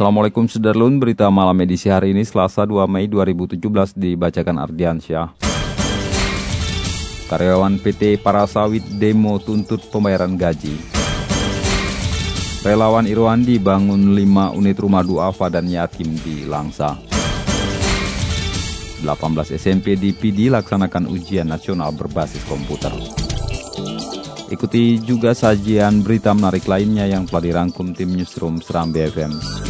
Assalamualaikum Sudarlun, berita malam edisi hari ini Selasa 2 Mei 2017 dibacakan Ardiansyah. Karyawan PT Parasawit demo tuntut pembayaran gaji. Relawan Irwandi bangun 5 unit rumah duafa dan yatim di Langsa. 18 SMP di PD laksanakan ujian nasional berbasis komputer. Ikuti juga sajian berita menarik lainnya yang telah dirangkum tim Newsroom Seram BFM.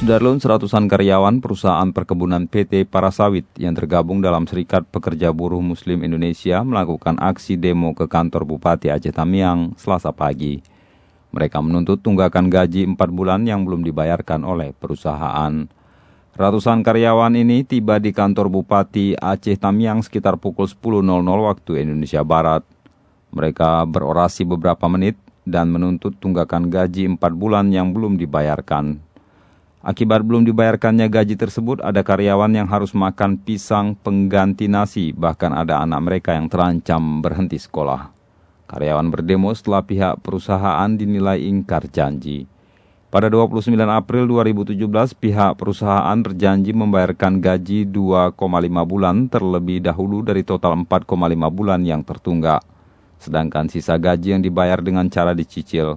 Sudarlun seratusan karyawan perusahaan perkebunan PT Parasawit yang tergabung dalam Serikat Pekerja Buruh Muslim Indonesia melakukan aksi demo ke kantor Bupati Aceh Tamiang selasa pagi. Mereka menuntut tunggakan gaji 4 bulan yang belum dibayarkan oleh perusahaan. Ratusan karyawan ini tiba di kantor Bupati Aceh Tamiang sekitar pukul 10.00 waktu Indonesia Barat. Mereka berorasi beberapa menit dan menuntut tunggakan gaji 4 bulan yang belum dibayarkan. Akibat belum dibayarkannya gaji tersebut, ada karyawan yang harus makan pisang pengganti nasi, bahkan ada anak mereka yang terancam berhenti sekolah. Karyawan berdemo setelah pihak perusahaan dinilai ingkar janji. Pada 29 April 2017, pihak perusahaan berjanji membayarkan gaji 2,5 bulan terlebih dahulu dari total 4,5 bulan yang tertunggak. Sedangkan sisa gaji yang dibayar dengan cara dicicil.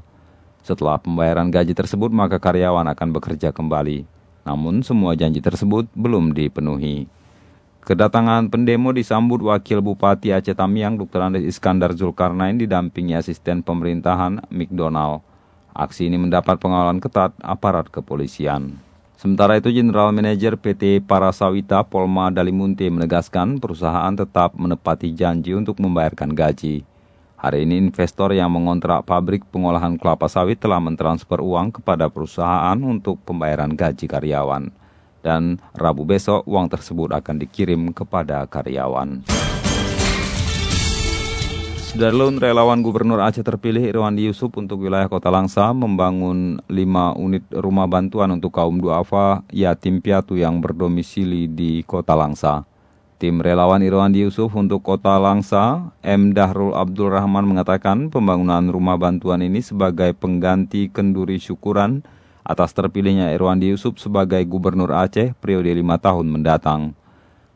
Setelah pembayaran gaji tersebut, maka karyawan akan bekerja kembali. Namun, semua janji tersebut belum dipenuhi. Kedatangan pendemo disambut Wakil Bupati Aceh Tamiang Dr. Andes Iskandar Zulkarnain didampingi asisten pemerintahan McDonald. Aksi ini mendapat pengawalan ketat aparat kepolisian. Sementara itu, General Manager PT Parasawita Polma Dalimunte menegaskan perusahaan tetap menepati janji untuk membayarkan gaji. Hari ini investor yang mengontrak pabrik pengolahan kelapa sawit telah mentransfer uang kepada perusahaan untuk pembayaran gaji karyawan. Dan Rabu besok uang tersebut akan dikirim kepada karyawan. Sudarlun relawan Gubernur Aceh terpilih Irwandi Yusuf untuk wilayah Kota Langsa membangun 5 unit rumah bantuan untuk kaum duafa yatim piatu yang berdomisili di Kota Langsa. Tim relawan Irwandi Yusuf untuk Kota Langsa, M. Dahrul Abdul Rahman mengatakan pembangunan rumah bantuan ini sebagai pengganti kenduri syukuran atas terpilihnya Irwandi Yusuf sebagai Gubernur Aceh periode lima tahun mendatang.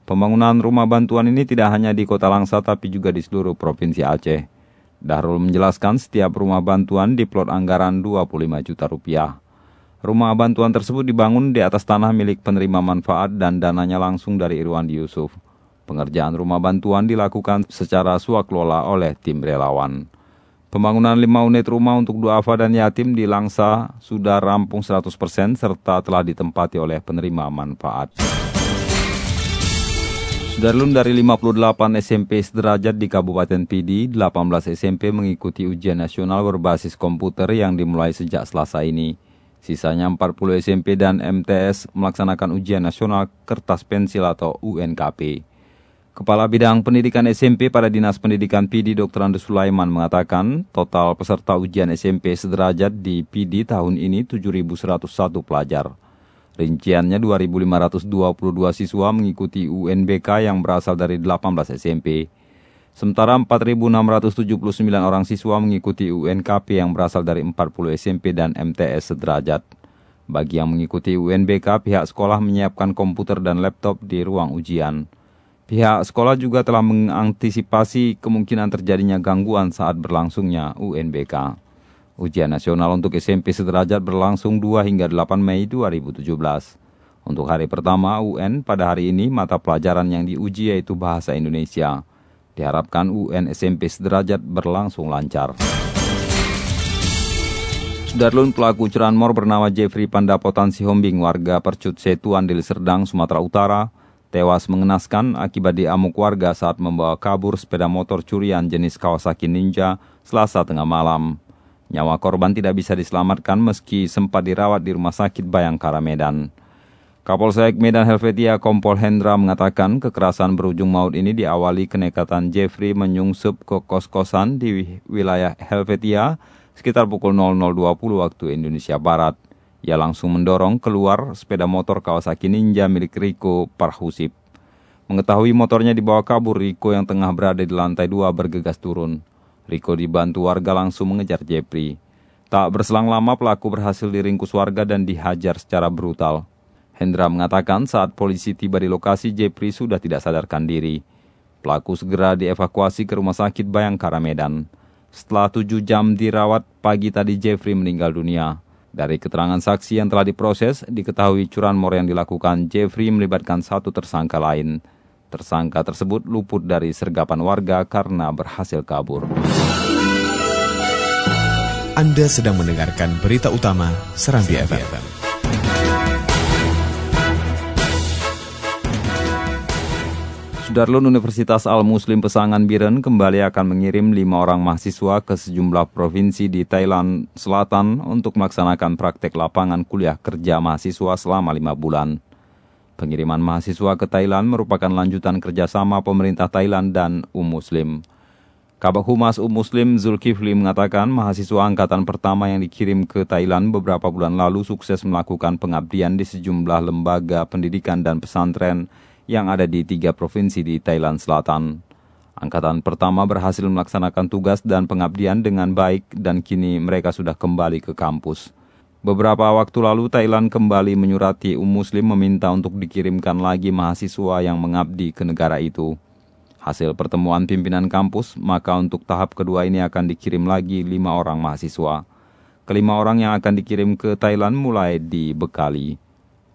Pembangunan rumah bantuan ini tidak hanya di Kota Langsa tapi juga di seluruh Provinsi Aceh. Dahrul menjelaskan setiap rumah bantuan diplot anggaran 25 juta rupiah. Rumah bantuan tersebut dibangun di atas tanah milik penerima manfaat dan dananya langsung dari Irwandi Yusuf. Pengerjaan rumah bantuan dilakukan secara swaklola oleh tim relawan. Pembangunan 5 unit rumah untuk duafa dan yatim di Langsa sudah rampung 100% serta telah ditempati oleh penerima manfaat. Darlun dari 58 SMP sederajat di Kabupaten Pidi, 18 SMP mengikuti ujian nasional berbasis komputer yang dimulai sejak Selasa ini. Sisanya 40 SMP dan MTS melaksanakan ujian nasional kertas pensil atau UNKP. Kepala Bidang Pendidikan SMP pada Dinas Pendidikan PD Dr. Andes Sulaiman mengatakan total peserta ujian SMP sederajat di PD tahun ini 7.101 pelajar. Rinciannya 2.522 siswa mengikuti UNBK yang berasal dari 18 SMP. Sementara 4.679 orang siswa mengikuti UNKP yang berasal dari 40 SMP dan MTS sederajat. Bagi yang mengikuti UNBK, pihak sekolah menyiapkan komputer dan laptop di ruang ujian. Pihak sekolah juga telah mengantisipasi kemungkinan terjadinya gangguan saat berlangsungnya UNBK. Ujian nasional untuk SMP sederajat berlangsung 2 hingga 8 Mei 2017. Untuk hari pertama UN pada hari ini mata pelajaran yang diuji yaitu bahasa Indonesia. Diharapkan UN SMP sederajat berlangsung lancar. Sudarlun pelaku curanmor bernama Jeffrey Pandapotan Sihombing warga Percut Setuan Deli Serdang, Sumatera Utara, tewas mengenaskan akibat diamuk warga saat membawa kabur sepeda motor curian jenis Kawasaki Ninja selasa tengah malam. Nyawa korban tidak bisa diselamatkan meski sempat dirawat di Rumah Sakit Bayangkara Medan. Kapolsek Medan Helvetia Kompol Hendra mengatakan kekerasan berujung maut ini diawali kenekatan Jeffrey menyungsup ke kos-kosan di wilayah Helvetia sekitar pukul 00.20 waktu Indonesia Barat. Ia langsung mendorong keluar sepeda motor Kawasaki Ninja milik Riko Parhusip. Mengetahui motornya dibawa kabur, Riko yang tengah berada di lantai dua bergegas turun. Riko dibantu warga langsung mengejar Jeffrey. Tak berselang lama pelaku berhasil diringkus warga dan dihajar secara brutal. Hendra mengatakan saat polisi tiba di lokasi Jepri sudah tidak sadarkan diri. Pelaku segera dievakuasi ke rumah sakit Bayangkara Medan. Setelah tujuh jam dirawat, pagi tadi Jeffrey meninggal dunia. Dari keterangan saksi yang telah diproses, diketahui curanmor yang dilakukan Jeffrey melibatkan satu tersangka lain. Tersangka tersebut luput dari sergapan warga karena berhasil kabur. Anda sedang mendengarkan berita utama Serambi FM. Sudarlun Universitas Al-Muslim Pesangan Biren kembali akan mengirim lima orang mahasiswa ke sejumlah provinsi di Thailand Selatan untuk melaksanakan praktek lapangan kuliah kerja mahasiswa selama lima bulan. Pengiriman mahasiswa ke Thailand merupakan lanjutan kerjasama pemerintah Thailand dan UM Muslim. Kabak Humas UM Muslim Zulkifli mengatakan mahasiswa angkatan pertama yang dikirim ke Thailand beberapa bulan lalu sukses melakukan pengabdian di sejumlah lembaga pendidikan dan pesantren yang ada di tiga provinsi di Thailand Selatan. Angkatan pertama berhasil melaksanakan tugas dan pengabdian dengan baik dan kini mereka sudah kembali ke kampus. Beberapa waktu lalu Thailand kembali menyurati um muslim meminta untuk dikirimkan lagi mahasiswa yang mengabdi ke negara itu. Hasil pertemuan pimpinan kampus, maka untuk tahap kedua ini akan dikirim lagi lima orang mahasiswa. Kelima orang yang akan dikirim ke Thailand mulai dibekali.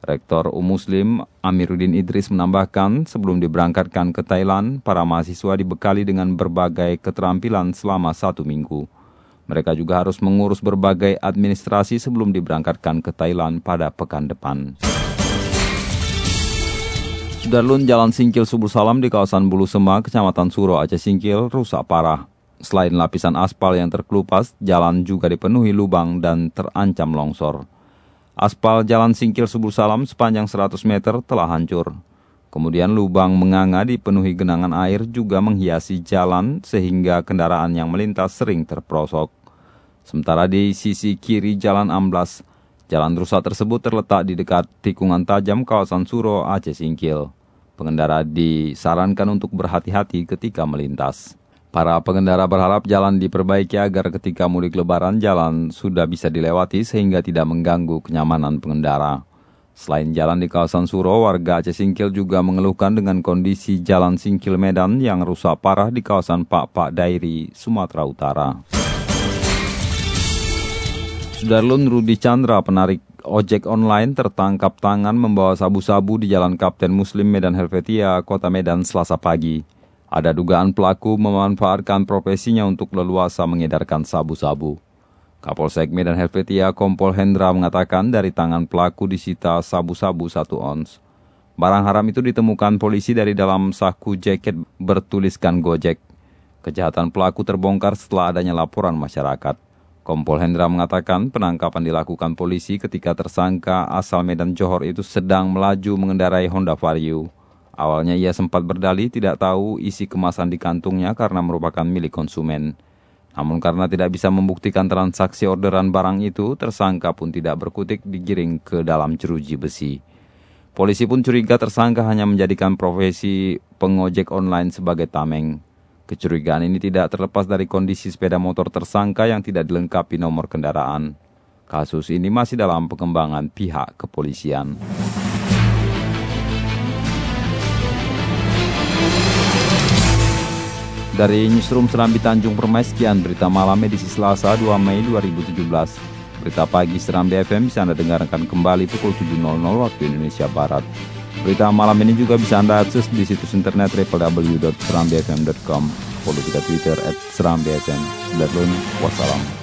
Rektor UM Muslim Amiruddin Idris menambahkan sebelum diberangkatkan ke Thailand, para mahasiswa dibekali dengan berbagai keterampilan selama satu minggu. Mereka juga harus mengurus berbagai administrasi sebelum diberangkatkan ke Thailand pada pekan depan. Sudarlun Jalan Singkil Subur Salam di kawasan Bulu Sema, Kecamatan Suro, Aceh Singkil, rusak parah. Selain lapisan aspal yang terkelupas, jalan juga dipenuhi lubang dan terancam longsor. Aspal jalan Singkil Subul Salam sepanjang 100 meter telah hancur. Kemudian lubang menganga dipenuhi genangan air juga menghiasi jalan sehingga kendaraan yang melintas sering terprosok. Sementara di sisi kiri jalan amblas, jalan rusak tersebut terletak di dekat tikungan tajam kawasan Suro, Aceh Singkil. Pengendara disarankan untuk berhati-hati ketika melintas. Para pengendara berharap jalan diperbaiki agar ketika mudik lebaran jalan sudah bisa dilewati sehingga tidak mengganggu kenyamanan pengendara. Selain jalan di kawasan Suro, warga Aceh Singkil juga mengeluhkan dengan kondisi jalan Singkil Medan yang rusak parah di kawasan Pak Pak Dairi, Sumatera Utara. Sudarlun Rudi Chandra, penarik ojek online tertangkap tangan membawa sabu-sabu di Jalan Kapten Muslim Medan Helvetia, Kota Medan, Selasa pagi. Ada dugaan pelaku memanfaatkan profesinya untuk leluasa mengedarkan sabu-sabu. Kapolsek Medan Helvetia Kompol Hendra mengatakan dari tangan pelaku disita sabu-sabu satu ons. Barang haram itu ditemukan polisi dari dalam saku jaket bertuliskan Gojek. Kejahatan pelaku terbongkar setelah adanya laporan masyarakat. Kompol Hendra mengatakan penangkapan dilakukan polisi ketika tersangka asal Medan Johor itu sedang melaju mengendarai Honda Vario. Awalnya ia sempat berdalih tidak tahu isi kemasan di kantungnya karena merupakan milik konsumen. Namun karena tidak bisa membuktikan transaksi orderan barang itu, tersangka pun tidak berkutik digiring ke dalam jeruji besi. Polisi pun curiga tersangka hanya menjadikan profesi pengojek online sebagai tameng. Kecurigaan ini tidak terlepas dari kondisi sepeda motor tersangka yang tidak dilengkapi nomor kendaraan. Kasus ini masih dalam pengembangan pihak kepolisian. Dari Newsroom Serambi Tanjung Permai, sekian berita malam edisi Selasa 2 Mei 2017. Berita pagi Seram BFM bisa Anda dengarkan kembali pukul 7.00 waktu Indonesia Barat. Berita malam ini juga bisa Anda akses di situs internet www.serambfm.com. Follow juga Twitter at serambfm. Sudah wassalam.